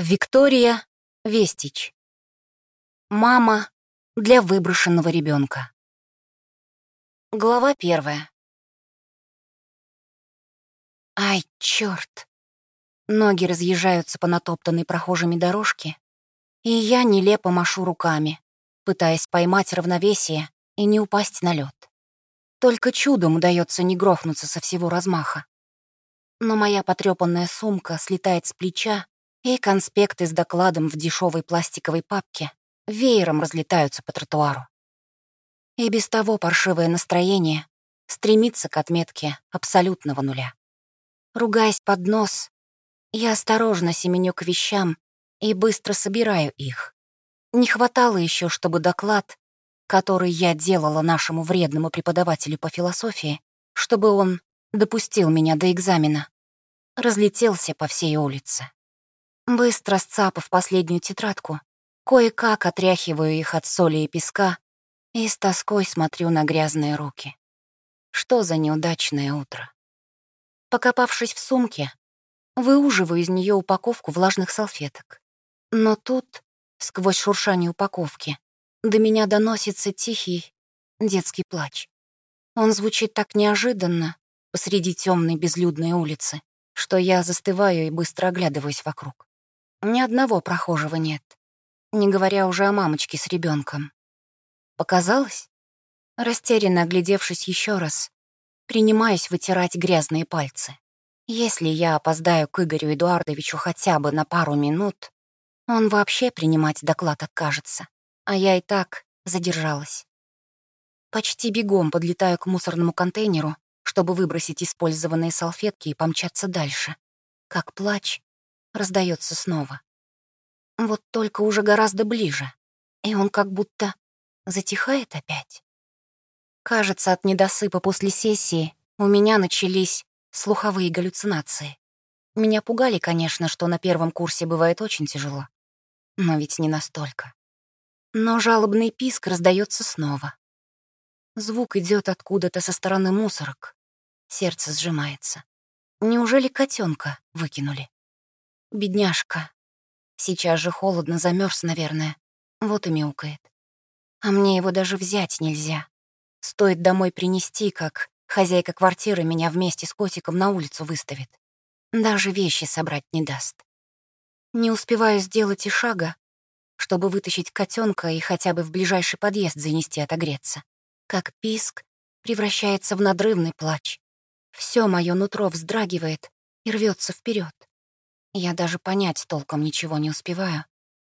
Виктория Вестич. Мама для выброшенного ребенка. Глава первая. Ай, черт! Ноги разъезжаются по натоптанной прохожими дорожке, и я нелепо машу руками, пытаясь поймать равновесие и не упасть на лед. Только чудом удается не грохнуться со всего размаха. Но моя потрепанная сумка слетает с плеча и конспекты с докладом в дешевой пластиковой папке веером разлетаются по тротуару. И без того паршивое настроение стремится к отметке абсолютного нуля. Ругаясь под нос, я осторожно семеню к вещам и быстро собираю их. Не хватало еще, чтобы доклад, который я делала нашему вредному преподавателю по философии, чтобы он допустил меня до экзамена, разлетелся по всей улице. Быстро сцапав последнюю тетрадку, кое-как отряхиваю их от соли и песка и с тоской смотрю на грязные руки. Что за неудачное утро. Покопавшись в сумке, выуживаю из нее упаковку влажных салфеток. Но тут, сквозь шуршание упаковки, до меня доносится тихий детский плач. Он звучит так неожиданно посреди темной безлюдной улицы, что я застываю и быстро оглядываюсь вокруг. Ни одного прохожего нет, не говоря уже о мамочке с ребенком. Показалось? Растерянно оглядевшись еще раз, принимаюсь вытирать грязные пальцы. Если я опоздаю к Игорю Эдуардовичу хотя бы на пару минут, он вообще принимать доклад откажется, а я и так задержалась. Почти бегом подлетаю к мусорному контейнеру, чтобы выбросить использованные салфетки и помчаться дальше. Как плач раздается снова. Вот только уже гораздо ближе, и он как будто затихает опять. Кажется, от недосыпа после сессии у меня начались слуховые галлюцинации. Меня пугали, конечно, что на первом курсе бывает очень тяжело. Но ведь не настолько. Но жалобный писк раздается снова. Звук идет откуда-то со стороны мусорок. Сердце сжимается. Неужели котенка выкинули? Бедняжка. Сейчас же холодно, замерз, наверное. Вот и мяукает. А мне его даже взять нельзя. Стоит домой принести, как хозяйка квартиры меня вместе с котиком на улицу выставит. Даже вещи собрать не даст. Не успеваю сделать и шага, чтобы вытащить котенка и хотя бы в ближайший подъезд занести отогреться. Как писк превращается в надрывный плач. Все мое нутро вздрагивает и рвется вперед. Я даже понять толком ничего не успеваю,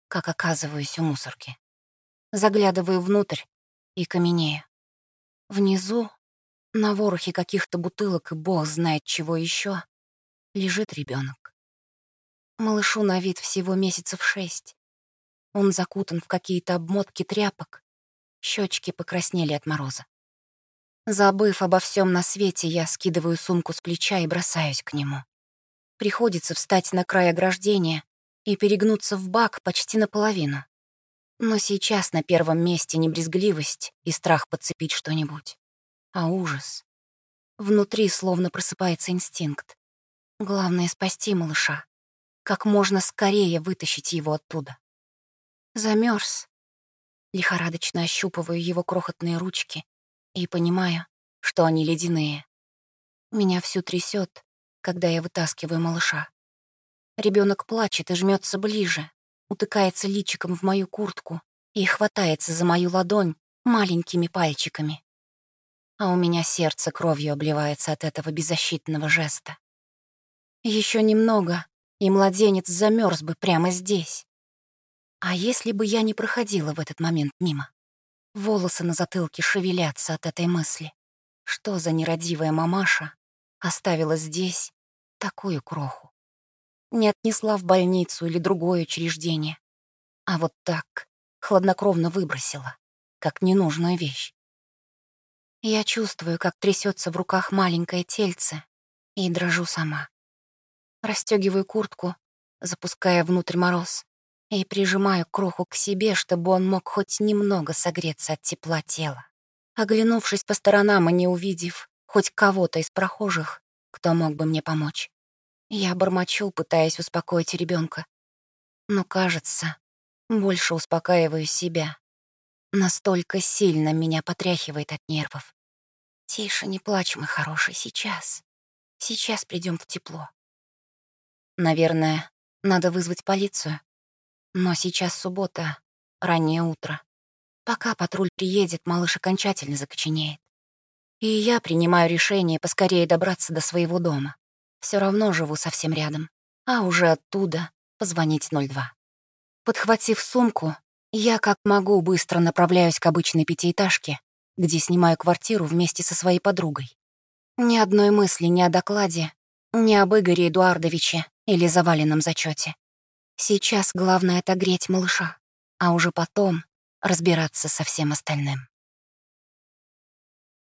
как оказываюсь у мусорки. Заглядываю внутрь и каменею. Внизу, на ворохе каких-то бутылок и бог знает чего еще, лежит ребенок. Малышу на вид всего месяцев шесть. Он закутан в какие-то обмотки тряпок, щечки покраснели от мороза. Забыв обо всем на свете, я скидываю сумку с плеча и бросаюсь к нему. Приходится встать на край ограждения и перегнуться в бак почти наполовину. Но сейчас на первом месте не брезгливость и страх подцепить что-нибудь, а ужас. Внутри словно просыпается инстинкт. Главное — спасти малыша. Как можно скорее вытащить его оттуда. Замерз. Лихорадочно ощупываю его крохотные ручки и понимаю, что они ледяные. Меня всю трясет, когда я вытаскиваю малыша. Ребенок плачет и жмется ближе, утыкается личиком в мою куртку и хватается за мою ладонь маленькими пальчиками. А у меня сердце кровью обливается от этого беззащитного жеста. Еще немного, и младенец замерз бы прямо здесь. А если бы я не проходила в этот момент мимо? Волосы на затылке шевелятся от этой мысли. Что за нерадивая мамаша оставила здесь такую кроху. Не отнесла в больницу или другое учреждение, а вот так хладнокровно выбросила, как ненужную вещь. Я чувствую, как трясется в руках маленькое тельце, и дрожу сама. Растёгиваю куртку, запуская внутрь мороз, и прижимаю кроху к себе, чтобы он мог хоть немного согреться от тепла тела. Оглянувшись по сторонам и не увидев хоть кого-то из прохожих, кто мог бы мне помочь. Я бормочу, пытаясь успокоить ребенка. Но, кажется, больше успокаиваю себя. Настолько сильно меня потряхивает от нервов. Тише, не плачь, мой хороший, сейчас. Сейчас придем в тепло. Наверное, надо вызвать полицию. Но сейчас суббота, раннее утро. Пока патруль приедет, малыш окончательно закоченеет. И я принимаю решение поскорее добраться до своего дома. Все равно живу совсем рядом. А уже оттуда позвонить 02. Подхватив сумку, я как могу быстро направляюсь к обычной пятиэтажке, где снимаю квартиру вместе со своей подругой. Ни одной мысли ни о докладе, ни об Игоре Эдуардовиче или заваленном зачете. Сейчас главное отогреть малыша, а уже потом разбираться со всем остальным.